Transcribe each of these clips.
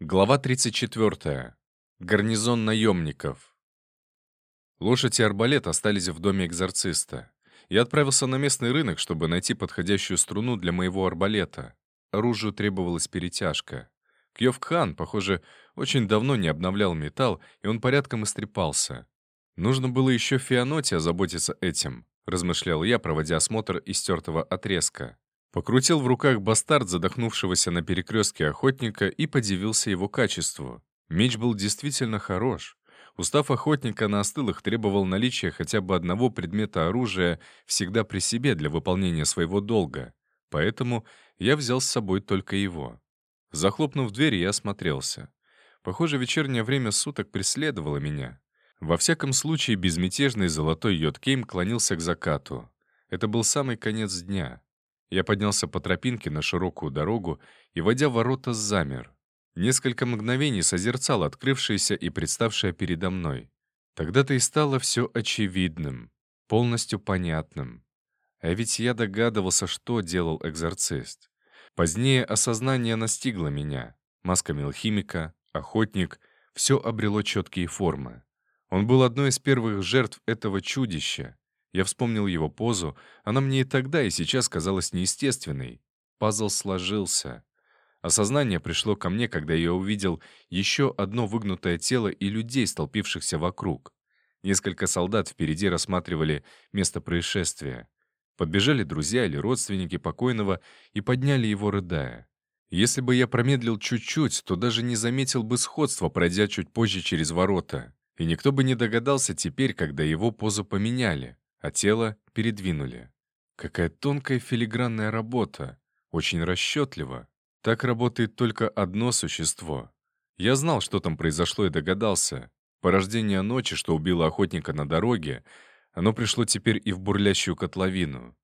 Глава 34. Гарнизон наемников. Лошадь и арбалет остались в доме экзорциста. Я отправился на местный рынок, чтобы найти подходящую струну для моего арбалета. Оружию требовалась перетяжка. Кьёв-хан, похоже, очень давно не обновлял металл, и он порядком истрепался. Нужно было еще Фианоте озаботиться этим, размышлял я, проводя осмотр истертого отрезка. Покрутил в руках бастард задохнувшегося на перекрестке охотника и подивился его качеству. Меч был действительно хорош. Устав охотника на остылых требовал наличия хотя бы одного предмета оружия всегда при себе для выполнения своего долга. Поэтому я взял с собой только его. Захлопнув дверь, я осмотрелся. Похоже, вечернее время суток преследовало меня. Во всяком случае, безмятежный золотой йодкейм клонился к закату. Это был самый конец дня. Я поднялся по тропинке на широкую дорогу и, войдя в ворота, замер. Несколько мгновений созерцал открывшееся и представшее передо мной. Тогда-то и стало все очевидным, полностью понятным. А ведь я догадывался, что делал экзорцист. Позднее осознание настигло меня. Маска мелхимика, охотник — все обрело четкие формы. Он был одной из первых жертв этого чудища, я вспомнил его позу, она мне и тогда, и сейчас казалась неестественной. Пазл сложился. Осознание пришло ко мне, когда я увидел еще одно выгнутое тело и людей, столпившихся вокруг. Несколько солдат впереди рассматривали место происшествия. Подбежали друзья или родственники покойного и подняли его, рыдая. Если бы я промедлил чуть-чуть, то даже не заметил бы сходства, пройдя чуть позже через ворота. И никто бы не догадался теперь, когда его позу поменяли а тело передвинули. Какая тонкая филигранная работа, очень расчетливо. Так работает только одно существо. Я знал, что там произошло и догадался. Порождение ночи, что убило охотника на дороге, оно пришло теперь и в бурлящую котловину.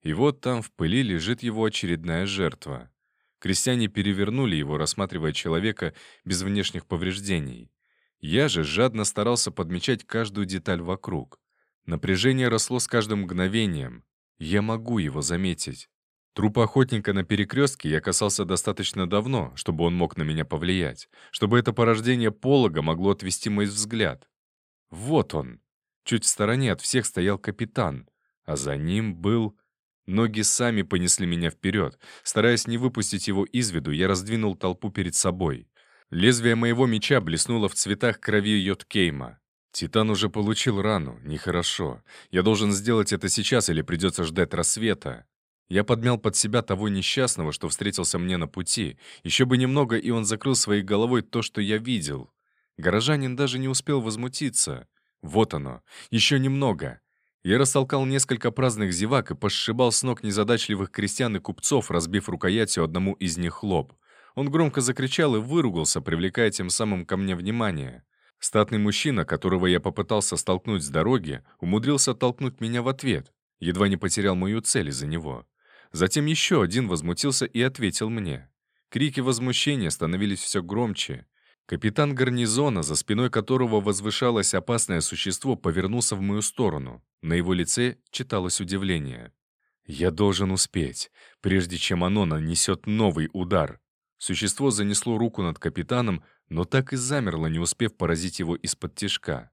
И вот там в пыли лежит его очередная жертва. Крестьяне перевернули его, рассматривая человека без внешних повреждений. Я же жадно старался подмечать каждую деталь вокруг. Напряжение росло с каждым мгновением. Я могу его заметить. Труп охотника на перекрестке я касался достаточно давно, чтобы он мог на меня повлиять, чтобы это порождение полога могло отвести мой взгляд. Вот он. Чуть в стороне от всех стоял капитан, а за ним был... Ноги сами понесли меня вперед. Стараясь не выпустить его из виду, я раздвинул толпу перед собой. Лезвие моего меча блеснуло в цветах крови Йоткейма. Титан уже получил рану, нехорошо. Я должен сделать это сейчас или придется ждать рассвета. Я подмял под себя того несчастного, что встретился мне на пути. Еще бы немного, и он закрыл своей головой то, что я видел. Горожанин даже не успел возмутиться. Вот оно, еще немного. Я растолкал несколько праздных зевак и пошибал с ног незадачливых крестьян и купцов, разбив рукоятью одному из них лоб. Он громко закричал и выругался, привлекая тем самым ко мне внимание. Статный мужчина, которого я попытался столкнуть с дороги, умудрился толкнуть меня в ответ, едва не потерял мою цель из-за него. Затем еще один возмутился и ответил мне. Крики возмущения становились все громче. Капитан гарнизона, за спиной которого возвышалось опасное существо, повернулся в мою сторону. На его лице читалось удивление. «Я должен успеть, прежде чем оно нанесет новый удар». Существо занесло руку над капитаном, но так и замерло, не успев поразить его из-под тишка.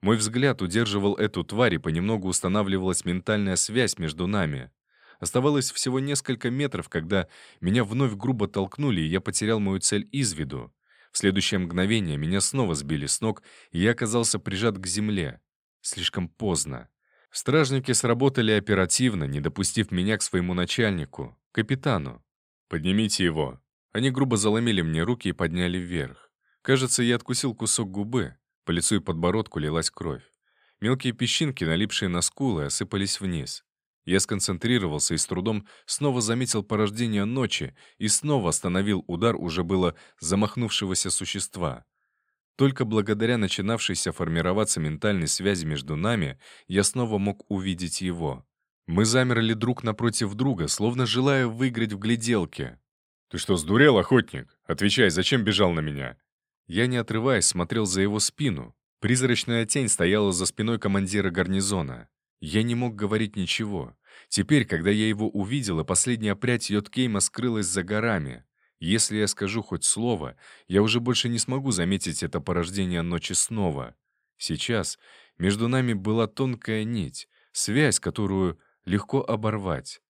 Мой взгляд удерживал эту тварь, и понемногу устанавливалась ментальная связь между нами. Оставалось всего несколько метров, когда меня вновь грубо толкнули, и я потерял мою цель из виду. В следующее мгновение меня снова сбили с ног, и я оказался прижат к земле. Слишком поздно. Стражники сработали оперативно, не допустив меня к своему начальнику, капитану. «Поднимите его». Они грубо заломили мне руки и подняли вверх. Кажется, я откусил кусок губы. По лицу и подбородку лилась кровь. Мелкие песчинки, налипшие на скулы, осыпались вниз. Я сконцентрировался и с трудом снова заметил порождение ночи и снова остановил удар уже было замахнувшегося существа. Только благодаря начинавшейся формироваться ментальной связи между нами я снова мог увидеть его. Мы замерли друг напротив друга, словно желая выиграть в гляделке. «Ты что, сдурел, охотник? Отвечай, зачем бежал на меня?» Я, не отрываясь, смотрел за его спину. Призрачная тень стояла за спиной командира гарнизона. Я не мог говорить ничего. Теперь, когда я его увидел, и последняя прядь Йоткейма скрылась за горами. Если я скажу хоть слово, я уже больше не смогу заметить это порождение ночи снова. Сейчас между нами была тонкая нить, связь, которую легко оборвать.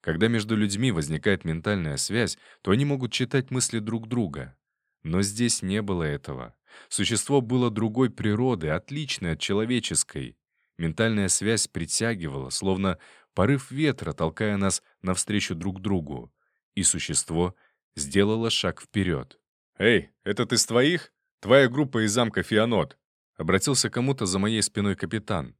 Когда между людьми возникает ментальная связь, то они могут читать мысли друг друга. Но здесь не было этого. Существо было другой природы, отличной от человеческой. Ментальная связь притягивала, словно порыв ветра, толкая нас навстречу друг другу. И существо сделало шаг вперед. «Эй, этот из твоих? Твоя группа из замка Фианот!» Обратился кому-то за моей спиной капитан.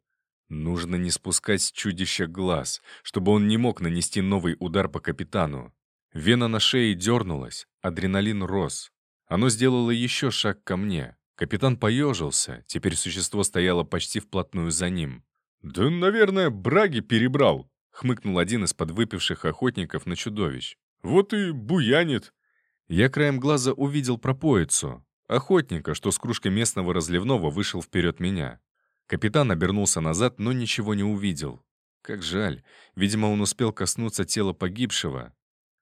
Нужно не спускать с чудища глаз, чтобы он не мог нанести новый удар по капитану. Вена на шее дернулась, адреналин рос. Оно сделало еще шаг ко мне. Капитан поежился, теперь существо стояло почти вплотную за ним. «Да, наверное, браги перебрал», — хмыкнул один из подвыпивших охотников на чудовищ. «Вот и буянит». Я краем глаза увидел пропоицу. Охотника, что с кружкой местного разливного вышел вперед меня. Капитан обернулся назад, но ничего не увидел. Как жаль. Видимо, он успел коснуться тела погибшего.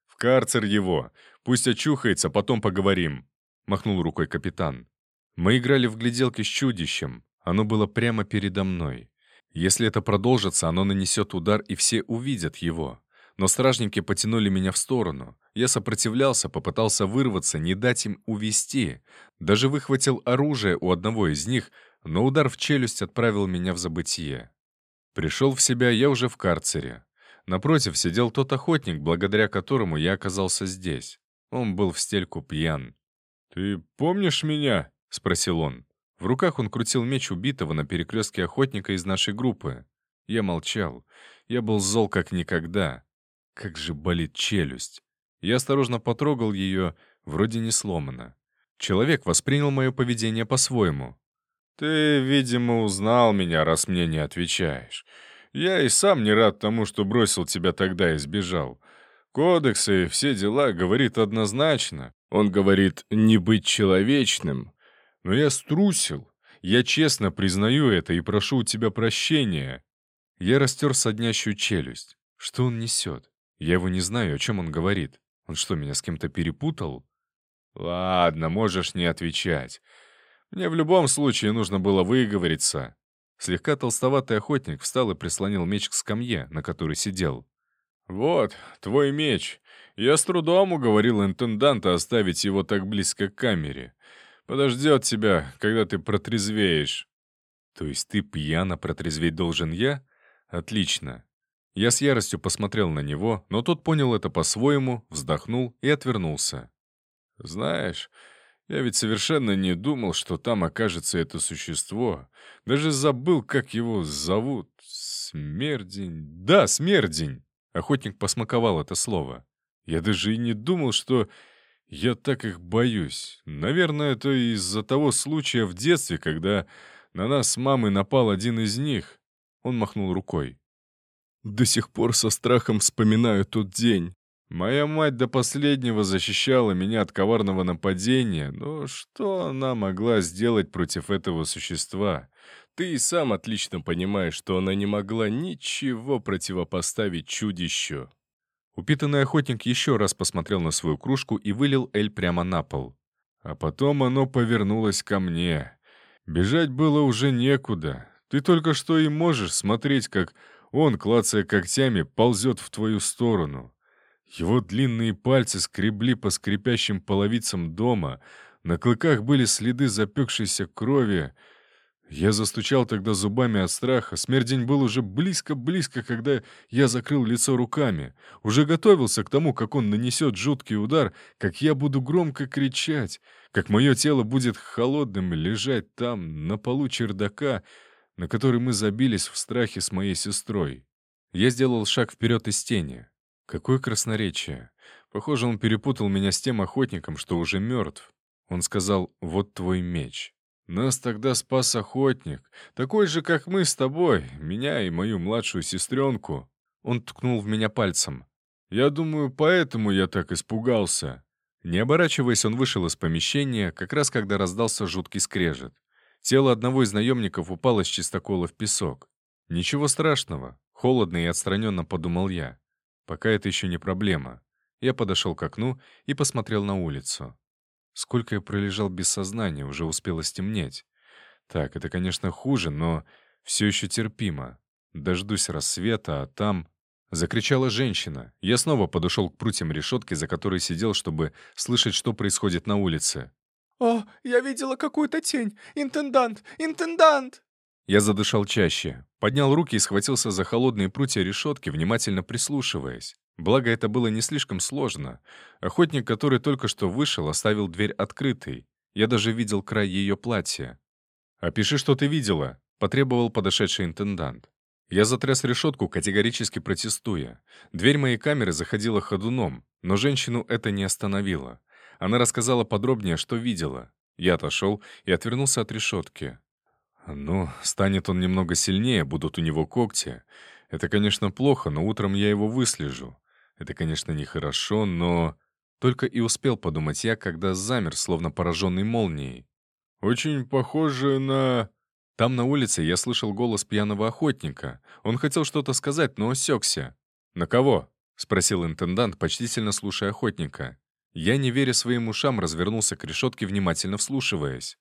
«В карцер его! Пусть очухается, потом поговорим!» — махнул рукой капитан. Мы играли в гляделки с чудищем. Оно было прямо передо мной. Если это продолжится, оно нанесет удар, и все увидят его. Но стражники потянули меня в сторону. Я сопротивлялся, попытался вырваться, не дать им увести. Даже выхватил оружие у одного из них, но удар в челюсть отправил меня в забытие. Пришел в себя я уже в карцере. Напротив сидел тот охотник, благодаря которому я оказался здесь. Он был в стельку пьян. «Ты помнишь меня?» — спросил он. В руках он крутил меч убитого на перекрестке охотника из нашей группы. Я молчал. Я был зол как никогда. Как же болит челюсть. Я осторожно потрогал ее, вроде не сломано. Человек воспринял мое поведение по-своему. «Ты, видимо, узнал меня, раз мне не отвечаешь. Я и сам не рад тому, что бросил тебя тогда и сбежал. Кодекс и все дела говорит однозначно. Он говорит «не быть человечным». Но я струсил. Я честно признаю это и прошу у тебя прощения. Я растер соднящую челюсть. Что он несет? Я его не знаю, о чем он говорит. Он что, меня с кем-то перепутал? Ладно, можешь не отвечать. Мне в любом случае нужно было выговориться. Слегка толстоватый охотник встал и прислонил меч к скамье, на которой сидел. «Вот, твой меч. Я с трудом уговорил интенданта оставить его так близко к камере. Подождет тебя, когда ты протрезвеешь». «То есть ты пьяно протрезветь должен я? Отлично. Я с яростью посмотрел на него, но тот понял это по-своему, вздохнул и отвернулся. «Знаешь, я ведь совершенно не думал, что там окажется это существо. Даже забыл, как его зовут. Смердень. Да, смердень!» Охотник посмаковал это слово. «Я даже и не думал, что я так их боюсь. Наверное, это из-за того случая в детстве, когда на нас с мамой напал один из них». Он махнул рукой. До сих пор со страхом вспоминаю тот день. Моя мать до последнего защищала меня от коварного нападения, но что она могла сделать против этого существа? Ты и сам отлично понимаешь, что она не могла ничего противопоставить чудищу. Упитанный охотник еще раз посмотрел на свою кружку и вылил Эль прямо на пол. А потом оно повернулось ко мне. Бежать было уже некуда. Ты только что и можешь смотреть, как он, клацая когтями, ползет в твою сторону. Его длинные пальцы скребли по скрипящим половицам дома, на клыках были следы запекшейся крови. Я застучал тогда зубами от страха. Смердень был уже близко-близко, когда я закрыл лицо руками. Уже готовился к тому, как он нанесет жуткий удар, как я буду громко кричать, как мое тело будет холодным лежать там, на полу чердака, на который мы забились в страхе с моей сестрой. Я сделал шаг вперед из тени. Какое красноречие. Похоже, он перепутал меня с тем охотником, что уже мертв. Он сказал «Вот твой меч». Нас тогда спас охотник, такой же, как мы с тобой, меня и мою младшую сестренку. Он ткнул в меня пальцем. Я думаю, поэтому я так испугался. Не оборачиваясь, он вышел из помещения, как раз когда раздался жуткий скрежет. Тело одного из наемников упало с чистокола в песок. Ничего страшного, холодно и отстраненно подумал я. Пока это еще не проблема. Я подошел к окну и посмотрел на улицу. Сколько я пролежал без сознания, уже успело стемнеть. Так, это, конечно, хуже, но все еще терпимо. Дождусь рассвета, а там... Закричала женщина. Я снова подошел к прутьям решетки, за которой сидел, чтобы слышать, что происходит на улице. «О, я видела какую-то тень! Интендант! Интендант!» Я задышал чаще, поднял руки и схватился за холодные прутья решетки, внимательно прислушиваясь. Благо, это было не слишком сложно. Охотник, который только что вышел, оставил дверь открытой. Я даже видел край ее платья. «Опиши, что ты видела», — потребовал подошедший интендант. Я затряс решетку, категорически протестуя. Дверь моей камеры заходила ходуном, но женщину это не остановило. Она рассказала подробнее, что видела. Я отошел и отвернулся от решетки. Ну, станет он немного сильнее, будут у него когти. Это, конечно, плохо, но утром я его выслежу. Это, конечно, нехорошо, но... Только и успел подумать я, когда замер, словно пораженный молнией. «Очень похоже на...» Там на улице я слышал голос пьяного охотника. Он хотел что-то сказать, но осекся. «На кого?» — спросил интендант, почтительно слушая охотника. Я, не веря своим ушам, развернулся к решетке, внимательно вслушиваясь.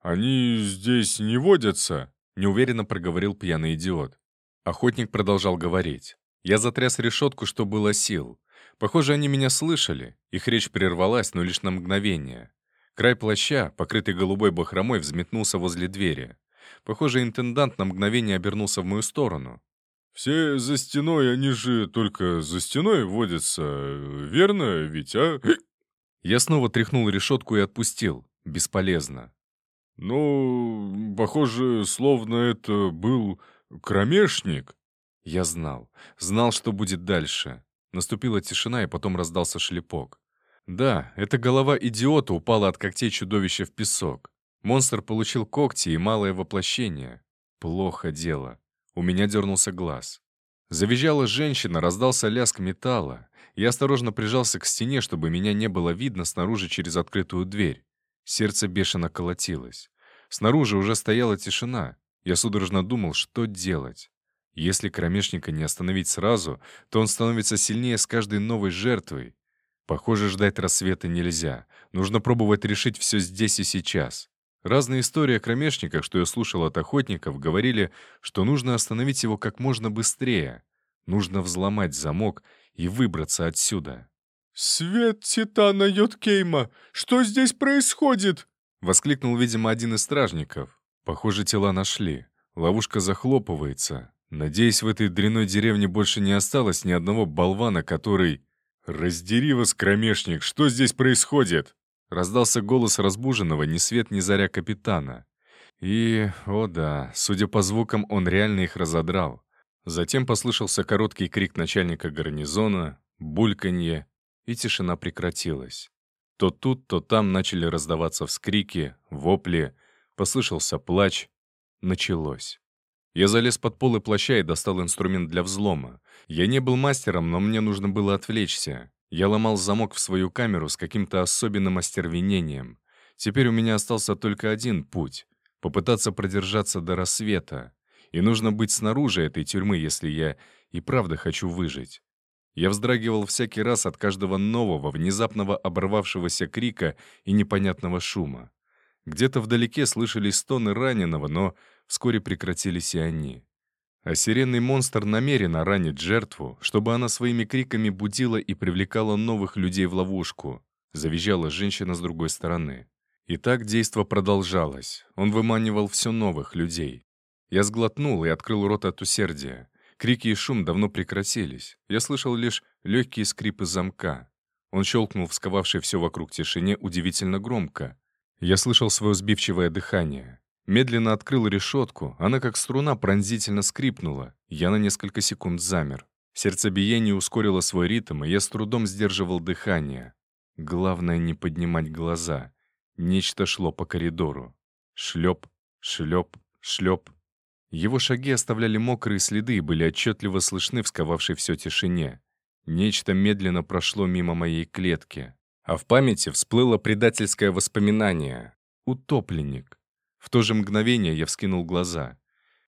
«Они здесь не водятся?» — неуверенно проговорил пьяный идиот. Охотник продолжал говорить. Я затряс решетку, что было сил. Похоже, они меня слышали. Их речь прервалась, но лишь на мгновение. Край плаща, покрытый голубой бахромой, взметнулся возле двери. Похоже, интендант на мгновение обернулся в мою сторону. «Все за стеной, они же только за стеной водятся, верно ведь, а?» Я снова тряхнул решетку и отпустил. Бесполезно. «Ну, похоже, словно это был кромешник». Я знал. Знал, что будет дальше. Наступила тишина, и потом раздался шлепок. Да, эта голова идиота упала от когтей чудовища в песок. Монстр получил когти и малое воплощение. Плохо дело. У меня дернулся глаз. Завизжала женщина, раздался лязг металла. Я осторожно прижался к стене, чтобы меня не было видно снаружи через открытую дверь. Сердце бешено колотилось. Снаружи уже стояла тишина. Я судорожно думал, что делать. Если кромешника не остановить сразу, то он становится сильнее с каждой новой жертвой. Похоже, ждать рассвета нельзя. Нужно пробовать решить все здесь и сейчас. Разные истории о кромешниках, что я слушал от охотников, говорили, что нужно остановить его как можно быстрее. Нужно взломать замок и выбраться отсюда. «Свет Титана Йоткейма! Что здесь происходит?» — воскликнул, видимо, один из стражников. Похоже, тела нашли. Ловушка захлопывается. Надеюсь, в этой дряной деревне больше не осталось ни одного болвана, который... «Раздери вас, кромешник, что здесь происходит?» Раздался голос разбуженного ни свет ни заря капитана. И, о да, судя по звукам, он реально их разодрал. Затем послышался короткий крик начальника гарнизона, бульканье, и тишина прекратилась. То тут, то там начали раздаваться вскрики, вопли, послышался плач. Началось. Я залез под полы плаща и достал инструмент для взлома. Я не был мастером, но мне нужно было отвлечься. Я ломал замок в свою камеру с каким-то особенным остервенением. Теперь у меня остался только один путь — попытаться продержаться до рассвета. И нужно быть снаружи этой тюрьмы, если я и правда хочу выжить. Я вздрагивал всякий раз от каждого нового, внезапного оборвавшегося крика и непонятного шума. Где-то вдалеке слышались стоны раненого, но вскоре прекратились и они. А сиренный монстр намеренно ранит жертву, чтобы она своими криками будила и привлекала новых людей в ловушку. Завизжала женщина с другой стороны. И так действо продолжалось. Он выманивал все новых людей. Я сглотнул и открыл рот от усердия. Крики и шум давно прекратились. Я слышал лишь легкие скрипы замка. Он щелкнул в все вокруг тишине удивительно громко. Я слышал свое сбивчивое дыхание. Медленно открыл решетку, она как струна пронзительно скрипнула. Я на несколько секунд замер. Сердцебиение ускорило свой ритм, и я с трудом сдерживал дыхание. Главное не поднимать глаза. Нечто шло по коридору. Шлеп, шлеп, шлеп. Его шаги оставляли мокрые следы и были отчетливо слышны в сковавшей все тишине. Нечто медленно прошло мимо моей клетки. А в памяти всплыло предательское воспоминание. Утопленник. В то же мгновение я вскинул глаза.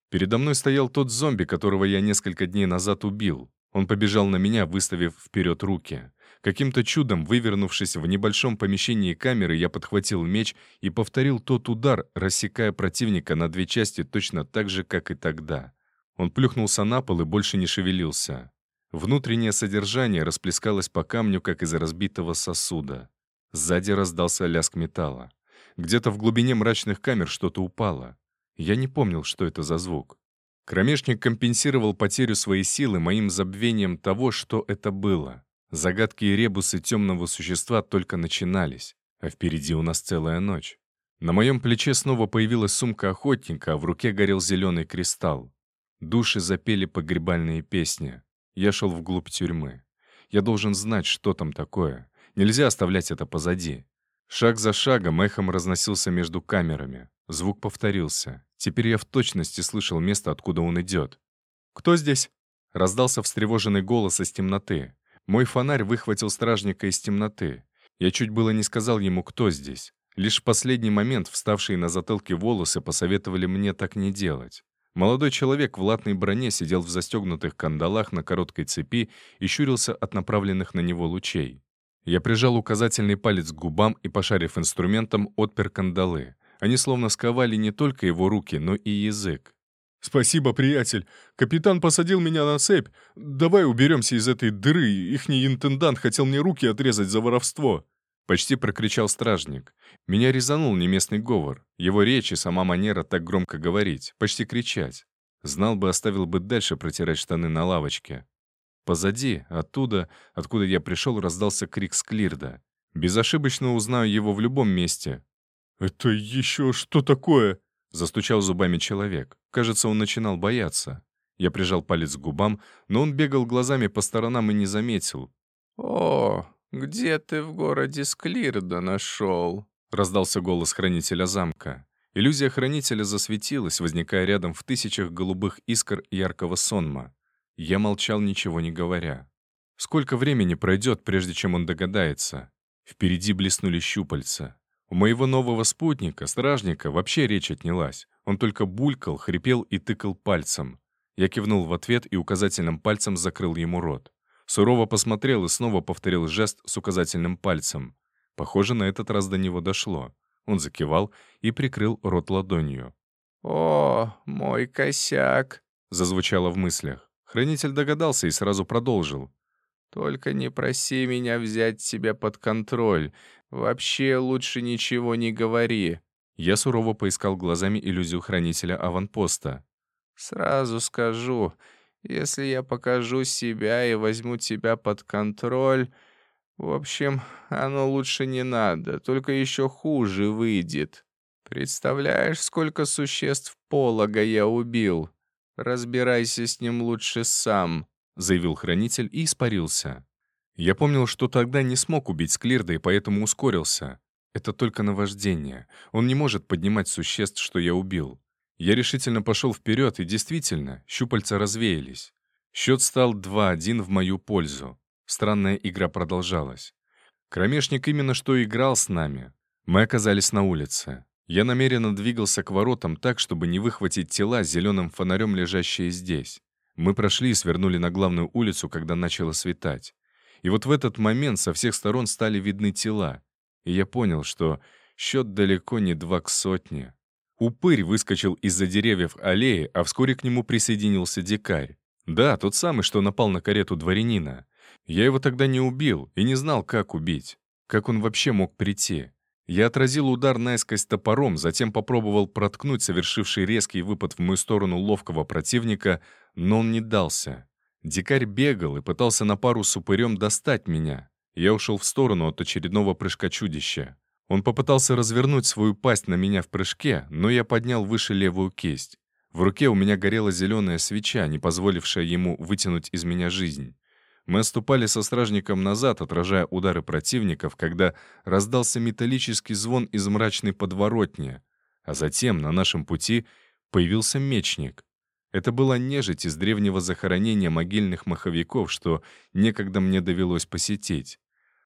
Передо мной стоял тот зомби, которого я несколько дней назад убил. Он побежал на меня, выставив вперед руки. Каким-то чудом, вывернувшись в небольшом помещении камеры, я подхватил меч и повторил тот удар, рассекая противника на две части точно так же, как и тогда. Он плюхнулся на пол и больше не шевелился. Внутреннее содержание расплескалось по камню, как из разбитого сосуда. Сзади раздался лязг металла. Где-то в глубине мрачных камер что-то упало. Я не помнил, что это за звук. Кромешник компенсировал потерю своей силы моим забвением того, что это было. Загадки и ребусы темного существа только начинались, а впереди у нас целая ночь. На моем плече снова появилась сумка охотника, а в руке горел зеленый кристалл. Души запели погребальные песни. Я шел вглубь тюрьмы. Я должен знать, что там такое. Нельзя оставлять это позади. Шаг за шагом эхом разносился между камерами. Звук повторился. Теперь я в точности слышал место, откуда он идет. «Кто здесь?» Раздался встревоженный голос из темноты. Мой фонарь выхватил стражника из темноты. Я чуть было не сказал ему, кто здесь. Лишь в последний момент вставшие на затылке волосы посоветовали мне так не делать. Молодой человек в латной броне сидел в застегнутых кандалах на короткой цепи и щурился от направленных на него лучей. Я прижал указательный палец к губам и, пошарив инструментом, отпер кандалы. Они словно сковали не только его руки, но и язык. «Спасибо, приятель. Капитан посадил меня на цепь. Давай уберемся из этой дыры. Ихний интендант хотел мне руки отрезать за воровство». Почти прокричал стражник. Меня резанул неместный говор. Его речь и сама манера так громко говорить, почти кричать. Знал бы, оставил бы дальше протирать штаны на лавочке. Позади, оттуда, откуда я пришел, раздался крик Склирда. Безошибочно узнаю его в любом месте. «Это еще что такое?» — застучал зубами человек. Кажется, он начинал бояться. Я прижал палец к губам, но он бегал глазами по сторонам и не заметил. «О, где ты в городе Склирда нашел?» — раздался голос хранителя замка. Иллюзия хранителя засветилась, возникая рядом в тысячах голубых искр яркого сонма. Я молчал, ничего не говоря. Сколько времени пройдет, прежде чем он догадается? Впереди блеснули щупальца. У моего нового спутника, стражника, вообще речь отнялась. Он только булькал, хрипел и тыкал пальцем. Я кивнул в ответ и указательным пальцем закрыл ему рот. Сурово посмотрел и снова повторил жест с указательным пальцем. Похоже, на этот раз до него дошло. Он закивал и прикрыл рот ладонью. «О, мой косяк!» — зазвучало в мыслях. Хранитель догадался и сразу продолжил. «Только не проси меня взять себя под контроль. Вообще лучше ничего не говори». Я сурово поискал глазами иллюзию хранителя аванпоста. «Сразу скажу, если я покажу себя и возьму тебя под контроль, в общем, оно лучше не надо, только еще хуже выйдет. Представляешь, сколько существ полога я убил?» «Разбирайся с ним лучше сам», — заявил хранитель и испарился. Я помнил, что тогда не смог убить Склирда и поэтому ускорился. Это только наваждение. Он не может поднимать существ, что я убил. Я решительно пошел вперед, и действительно, щупальца развеялись. Счет стал 2-1 в мою пользу. Странная игра продолжалась. Кромешник именно что играл с нами. Мы оказались на улице. Я намеренно двигался к воротам так, чтобы не выхватить тела зеленым фонарем, лежащие здесь. Мы прошли и свернули на главную улицу, когда начало светать. И вот в этот момент со всех сторон стали видны тела. И я понял, что счет далеко не два к сотне. Упырь выскочил из-за деревьев аллеи, а вскоре к нему присоединился дикарь. Да, тот самый, что напал на карету дворянина. Я его тогда не убил и не знал, как убить. Как он вообще мог прийти? Я отразил удар наискось топором, затем попробовал проткнуть совершивший резкий выпад в мою сторону ловкого противника, но он не дался. Дикарь бегал и пытался на пару с упырем достать меня. Я ушел в сторону от очередного прыжка чудища. Он попытался развернуть свою пасть на меня в прыжке, но я поднял выше левую кисть. В руке у меня горела зеленая свеча, не позволившая ему вытянуть из меня жизнь. Мы отступали со стражником назад, отражая удары противников, когда раздался металлический звон из мрачной подворотни, а затем на нашем пути появился мечник. Это была нежить из древнего захоронения могильных маховиков, что некогда мне довелось посетить.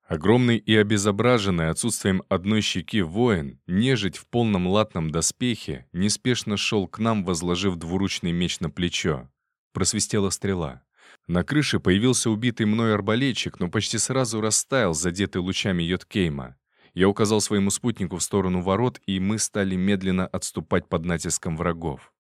Огромный и обезображенный отсутствием одной щеки воин, нежить в полном латном доспехе, неспешно шел к нам, возложив двуручный меч на плечо. Просвистела стрела. На крыше появился убитый мной арбалетчик, но почти сразу растаял, задетый лучами Йоткейма. Я указал своему спутнику в сторону ворот, и мы стали медленно отступать под натиском врагов.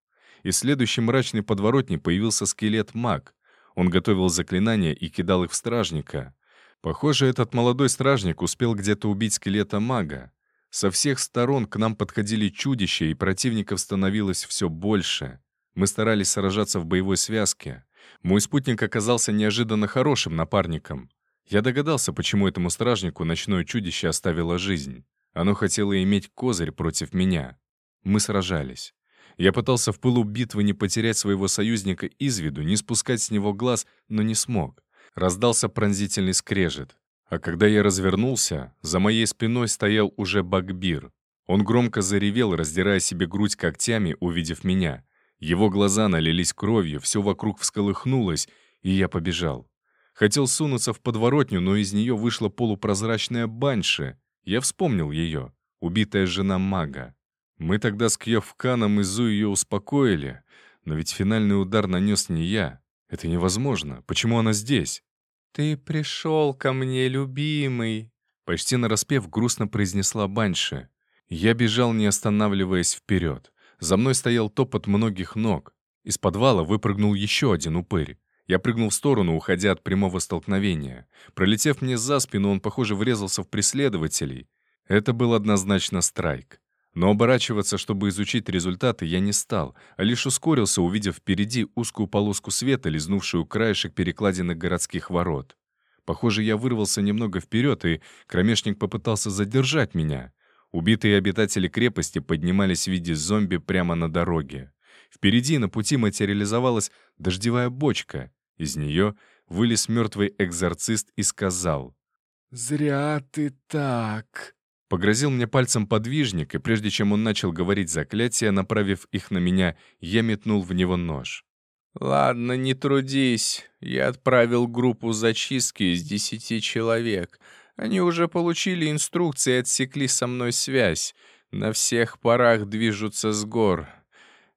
Из следующей мрачной подворотни появился скелет-маг. Он готовил заклинания и кидал их в стражника. Похоже, этот молодой стражник успел где-то убить скелета-мага. Со всех сторон к нам подходили чудища, и противников становилось все больше. Мы старались сражаться в боевой связке. Мой спутник оказался неожиданно хорошим напарником. Я догадался, почему этому стражнику ночное чудище оставило жизнь. Оно хотело иметь козырь против меня. Мы сражались. Я пытался в пылу битвы не потерять своего союзника из виду, не спускать с него глаз, но не смог. Раздался пронзительный скрежет. А когда я развернулся, за моей спиной стоял уже Багбир. Он громко заревел, раздирая себе грудь когтями, увидев меня. Его глаза налились кровью, все вокруг всколыхнулось, и я побежал. Хотел сунуться в подворотню, но из нее вышла полупрозрачная банши. Я вспомнил ее, убитая жена мага. Мы тогда с Кьевканом и Зу ее успокоили, но ведь финальный удар нанес не я. Это невозможно. Почему она здесь? «Ты пришел ко мне, любимый», — почти нараспев грустно произнесла Банши. Я бежал, не останавливаясь вперед. За мной стоял топот многих ног. Из подвала выпрыгнул еще один упырь. Я прыгнул в сторону, уходя от прямого столкновения. Пролетев мне за спину, он, похоже, врезался в преследователей. Это был однозначно страйк. Но оборачиваться, чтобы изучить результаты, я не стал, а лишь ускорился, увидев впереди узкую полоску света, лизнувшую краешек перекладины городских ворот. Похоже, я вырвался немного вперед, и кромешник попытался задержать меня. Убитые обитатели крепости поднимались в виде зомби прямо на дороге. Впереди на пути материализовалась дождевая бочка. Из нее вылез мертвый экзорцист и сказал «Зря ты так». Погрозил мне пальцем подвижник, и прежде чем он начал говорить заклятия, направив их на меня, я метнул в него нож. «Ладно, не трудись. Я отправил группу зачистки из десяти человек. Они уже получили инструкции и отсекли со мной связь. На всех парах движутся с гор.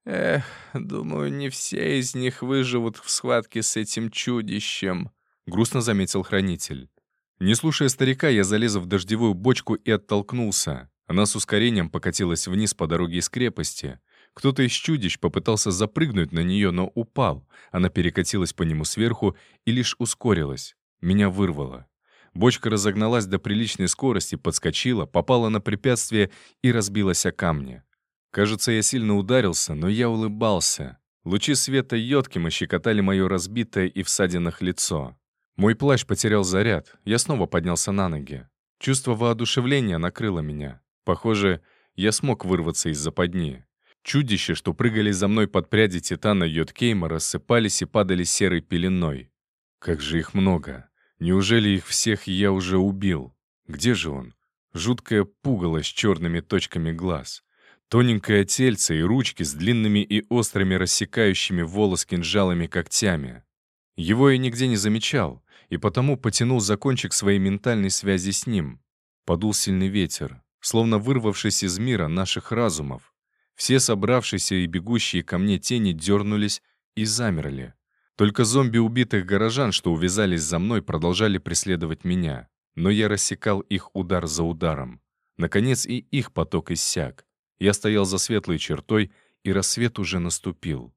Эх, думаю, не все из них выживут в схватке с этим чудищем», — грустно заметил хранитель. Не слушая старика, я залез в дождевую бочку и оттолкнулся. Она с ускорением покатилась вниз по дороге из крепости. Кто-то из чудищ попытался запрыгнуть на нее, но упал. Она перекатилась по нему сверху и лишь ускорилась. Меня вырвало. Бочка разогналась до приличной скорости, подскочила, попала на препятствие и разбилась о камни. Кажется, я сильно ударился, но я улыбался. Лучи света йодким ощекотали мое разбитое и в лицо. Мой плащ потерял заряд, я снова поднялся на ноги. Чувство воодушевления накрыло меня. Похоже, я смог вырваться из западни. Чудища, что прыгали за мной под пряди титана Йоткейма, рассыпались и падали серой пеленой. Как же их много. Неужели их всех я уже убил? Где же он? Жуткое пугало с черными точками глаз. Тоненькое тельце и ручки с длинными и острыми рассекающими волос кинжалами когтями. Его я нигде не замечал, и потому потянул за кончик своей ментальной связи с ним. Подул сильный ветер, словно вырвавшись из мира наших разумов. Все собравшиеся и бегущие ко мне тени дернулись и замерли. Только зомби убитых горожан, что увязались за мной, продолжали преследовать меня. Но я рассекал их удар за ударом. Наконец и их поток иссяк. Я стоял за светлой чертой, и рассвет уже наступил.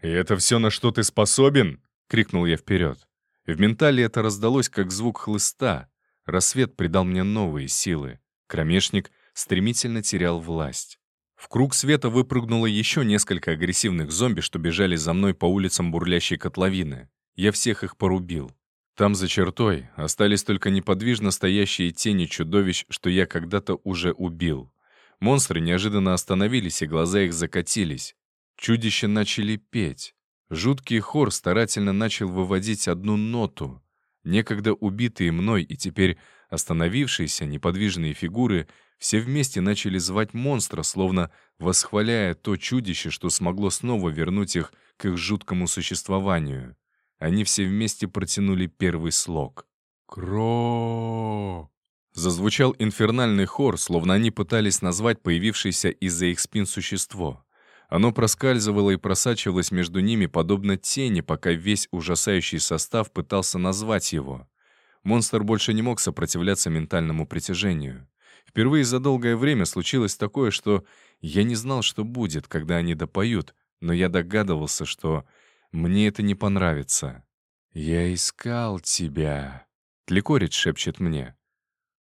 «И это все, на что ты способен?» — крикнул я вперед. В ментале это раздалось, как звук хлыста. Рассвет придал мне новые силы. Кромешник стремительно терял власть. В круг света выпрыгнуло еще несколько агрессивных зомби, что бежали за мной по улицам бурлящей котловины. Я всех их порубил. Там, за чертой, остались только неподвижно стоящие тени чудовищ, что я когда-то уже убил. Монстры неожиданно остановились, и глаза их закатились. Чудища начали петь. Жуткий хор старательно начал выводить одну ноту. Некогда убитые мной и теперь остановившиеся неподвижные фигуры все вместе начали звать монстра, словно восхваляя то чудище, что смогло снова вернуть их к их жуткому существованию. Они все вместе протянули первый слог. «Кро!» Зазвучал инфернальный хор, словно они пытались назвать появившееся из-за их спин существо. Оно проскальзывало и просачивалось между ними, подобно тени, пока весь ужасающий состав пытался назвать его. Монстр больше не мог сопротивляться ментальному притяжению. Впервые за долгое время случилось такое, что я не знал, что будет, когда они допоют, но я догадывался, что мне это не понравится. «Я искал тебя», — Тлекорец шепчет мне.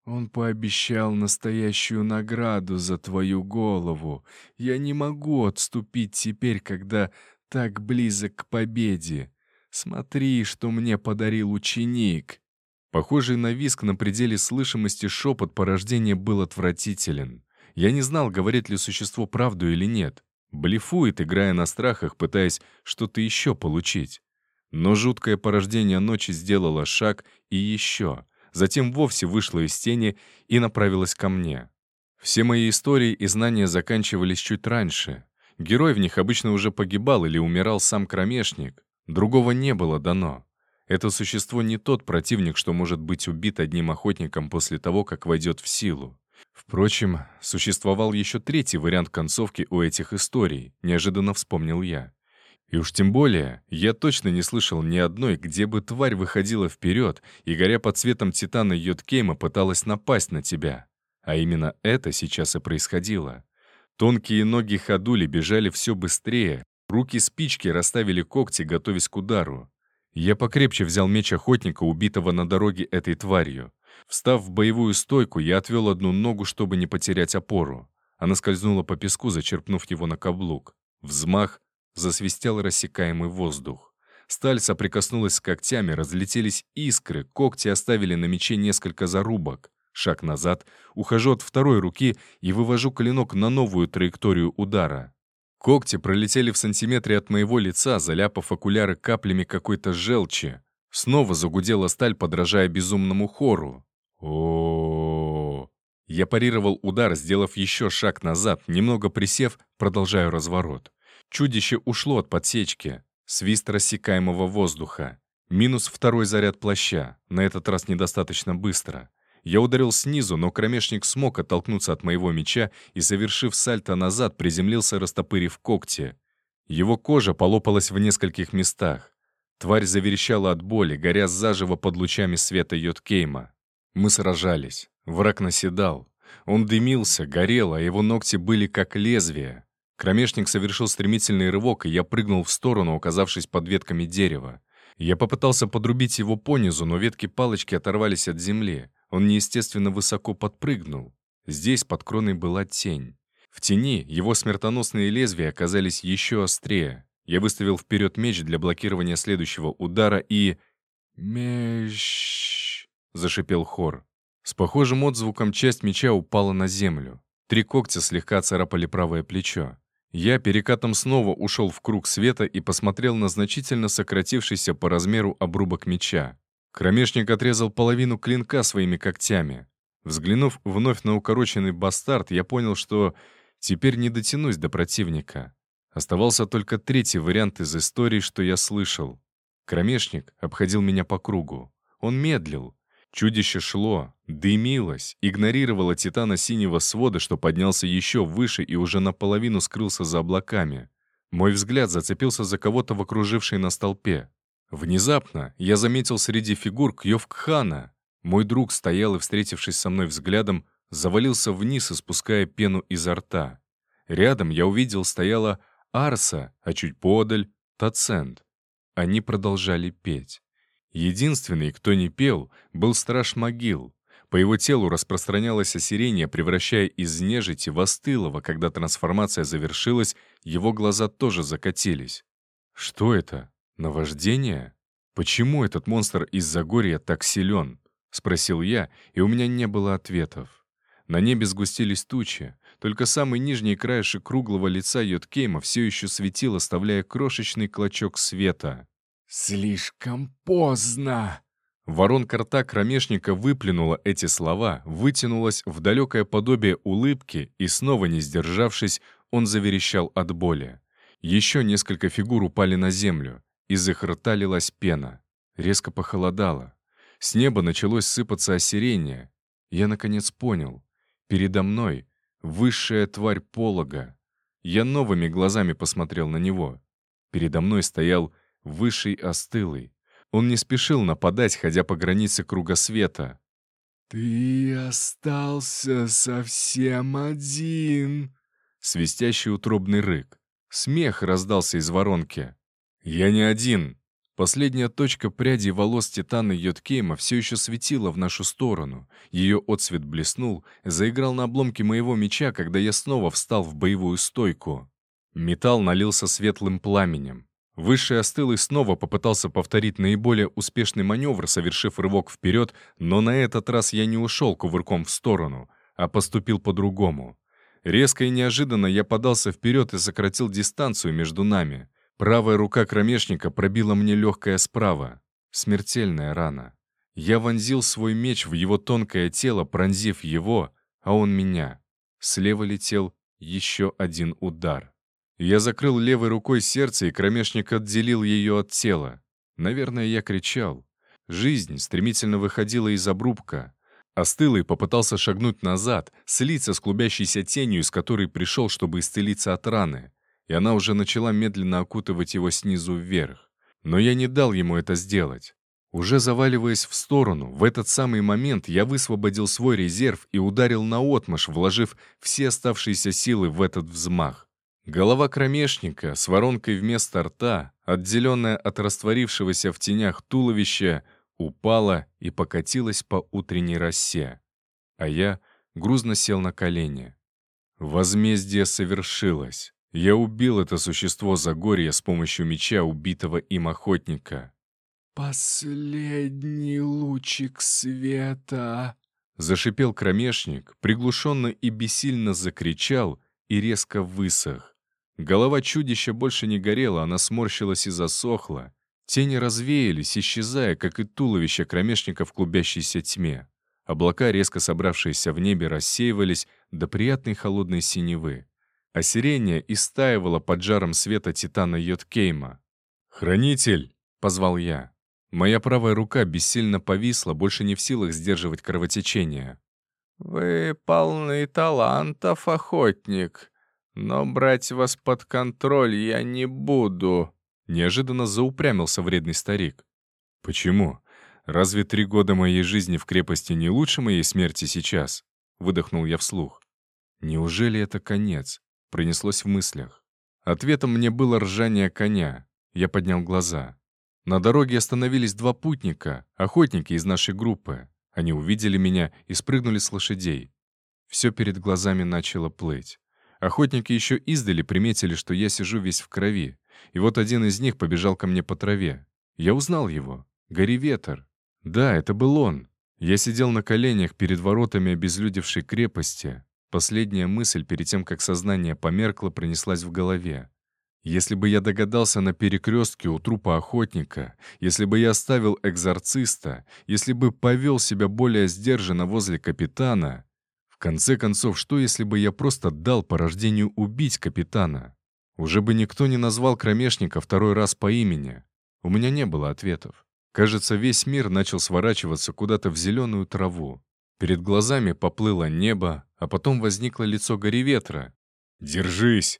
«Он пообещал настоящую награду за твою голову. Я не могу отступить теперь, когда так близок к победе. Смотри, что мне подарил ученик». Похожий на виск на пределе слышимости шепот порождения был отвратителен. Я не знал, говорит ли существо правду или нет. Блефует, играя на страхах, пытаясь что-то еще получить. Но жуткое порождение ночи сделало шаг и еще. Затем вовсе вышло из тени и направилось ко мне. Все мои истории и знания заканчивались чуть раньше. Герой в них обычно уже погибал или умирал сам кромешник. Другого не было дано. Это существо не тот противник, что может быть убит одним охотником после того, как войдет в силу. Впрочем, существовал еще третий вариант концовки у этих историй, неожиданно вспомнил я. И уж тем более, я точно не слышал ни одной, где бы тварь выходила вперед и, горя под цветом титана Йоткейма, пыталась напасть на тебя. А именно это сейчас и происходило. Тонкие ноги ходули бежали все быстрее, руки спички расставили когти, готовясь к удару. Я покрепче взял меч охотника, убитого на дороге этой тварью. Встав в боевую стойку, я отвел одну ногу, чтобы не потерять опору. Она скользнула по песку, зачерпнув его на каблук. Взмах, засвистел рассекаемый воздух. Сталь соприкоснулась с когтями, разлетелись искры, когти оставили на мече несколько зарубок. Шаг назад, ухожу от второй руки и вывожу клинок на новую траекторию удара. Когти пролетели в сантиметре от моего лица, заляпав окуляры каплями какой-то желчи. Снова загудела сталь, подражая безумному хору. о. Я парировал удар, сделав еще шаг назад, немного присев, продолжаю разворот. Чудище ушло от подсечки. Свист рассекаемого воздуха. Минус второй заряд плаща, на этот раз недостаточно быстро. Я ударил снизу, но кромешник смог оттолкнуться от моего меча и, совершив сальто назад, приземлился, растопырив когти. Его кожа полопалась в нескольких местах. Тварь заверещала от боли, горя заживо под лучами света Йоткейма. Мы сражались. Враг наседал. Он дымился, горел, а его ногти были как лезвия. Кромешник совершил стремительный рывок, и я прыгнул в сторону, оказавшись под ветками дерева. Я попытался подрубить его понизу, но ветки палочки оторвались от земли. Он неестественно высоко подпрыгнул. Здесь под кроной была тень. В тени его смертоносные лезвия оказались еще острее. Я выставил вперед меч для блокирования следующего удара и... «Меч...» — зашипел хор. С похожим отзвуком часть меча упала на землю. Три когтя слегка царапали правое плечо. Я перекатом снова ушел в круг света и посмотрел на значительно сократившийся по размеру обрубок меча. Кромешник отрезал половину клинка своими когтями. Взглянув вновь на укороченный бастард, я понял, что теперь не дотянусь до противника. Оставался только третий вариант из истории, что я слышал. Кромешник обходил меня по кругу. Он медлил, Чудище шло, дымилось, игнорировало титана синего свода, что поднялся еще выше и уже наполовину скрылся за облаками. Мой взгляд зацепился за кого-то в окружившей на столпе. Внезапно я заметил среди фигур Кьёвкхана. Мой друг стоял и, встретившись со мной взглядом, завалился вниз, испуская пену изо рта. Рядом я увидел стояла Арса, а чуть подаль — Тацент. Они продолжали петь. Единственный, кто не пел, был страж могил. По его телу распространялось осирение, превращая из нежити в остылого. Когда трансформация завершилась, его глаза тоже закатились. Что это? Наваждение? Почему этот монстр из Загорья так силен? Спросил я, и у меня не было ответов. На небе сгустились тучи, только самый нижний краешек круглого лица Йоткейма все еще светил, оставляя крошечный клочок света. «Слишком поздно!» Воронка рта кромешника выплюнула эти слова, вытянулась в далекое подобие улыбки, и снова не сдержавшись, он заверещал от боли. Еще несколько фигур упали на землю. Из их рта лилась пена. Резко похолодало. С неба началось сыпаться осирение. Я, наконец, понял. Передо мной высшая тварь полога. Я новыми глазами посмотрел на него. Передо мной стоял высший остылый. Он не спешил нападать, ходя по границе круга света. «Ты остался совсем один!» Свистящий утробный рык. Смех раздался из воронки. «Я не один!» Последняя точка пряди волос Титана Йоткейма все еще светила в нашу сторону. Ее отсвет блеснул, заиграл на обломке моего меча, когда я снова встал в боевую стойку. Металл налился светлым пламенем. Высший и снова попытался повторить наиболее успешный маневр, совершив рывок вперед, но на этот раз я не ушел кувырком в сторону, а поступил по-другому. Резко и неожиданно я подался вперед и сократил дистанцию между нами. Правая рука кромешника пробила мне легкое справа. Смертельная рана. Я вонзил свой меч в его тонкое тело, пронзив его, а он меня. Слева летел еще один удар. Я закрыл левой рукой сердце, и кромешник отделил ее от тела. Наверное, я кричал. Жизнь стремительно выходила из обрубка. Остылый попытался шагнуть назад, слиться с клубящейся тенью, из которой пришел, чтобы исцелиться от раны и она уже начала медленно окутывать его снизу вверх. Но я не дал ему это сделать. Уже заваливаясь в сторону, в этот самый момент я высвободил свой резерв и ударил наотмашь, вложив все оставшиеся силы в этот взмах. Голова кромешника с воронкой вместо рта, отделенная от растворившегося в тенях туловища, упала и покатилась по утренней росе. А я грузно сел на колени. Возмездие совершилось. Я убил это существо Загорья с помощью меча убитого им охотника. «Последний лучик света!» Зашипел кромешник, приглушенно и бессильно закричал и резко высох. Голова чудища больше не горела, она сморщилась и засохла. Тени развеялись, исчезая, как и туловище кромешника в клубящейся тьме. Облака, резко собравшиеся в небе, рассеивались до приятной холодной синевы. Осирение истаивало под жаром света титана Йоткейма. «Хранитель!» — позвал я. Моя правая рука бессильно повисла, больше не в силах сдерживать кровотечение. «Вы полны талантов, охотник, но брать вас под контроль я не буду», — неожиданно заупрямился вредный старик. «Почему? Разве три года моей жизни в крепости не лучше моей смерти сейчас?» — выдохнул я вслух. «Неужели это конец? Пронеслось в мыслях. Ответом мне было ржание коня. Я поднял глаза. На дороге остановились два путника, охотники из нашей группы. Они увидели меня и спрыгнули с лошадей. Все перед глазами начало плыть. Охотники еще издали приметили, что я сижу весь в крови. И вот один из них побежал ко мне по траве. Я узнал его. Гори ветер. Да, это был он. Я сидел на коленях перед воротами обезлюдевшей крепости. Последняя мысль перед тем, как сознание померкло, пронеслась в голове. Если бы я догадался на перекрестке у трупа охотника, если бы я оставил экзорциста, если бы повел себя более сдержанно возле капитана, в конце концов, что если бы я просто дал по рождению убить капитана? Уже бы никто не назвал кромешника второй раз по имени. У меня не было ответов. Кажется, весь мир начал сворачиваться куда-то в зеленую траву. Перед глазами поплыло небо, а потом возникло лицо гори ветра. «Держись!»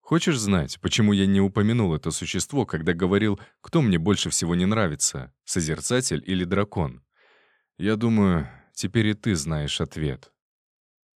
Хочешь знать, почему я не упомянул это существо, когда говорил, кто мне больше всего не нравится, созерцатель или дракон? Я думаю, теперь и ты знаешь ответ.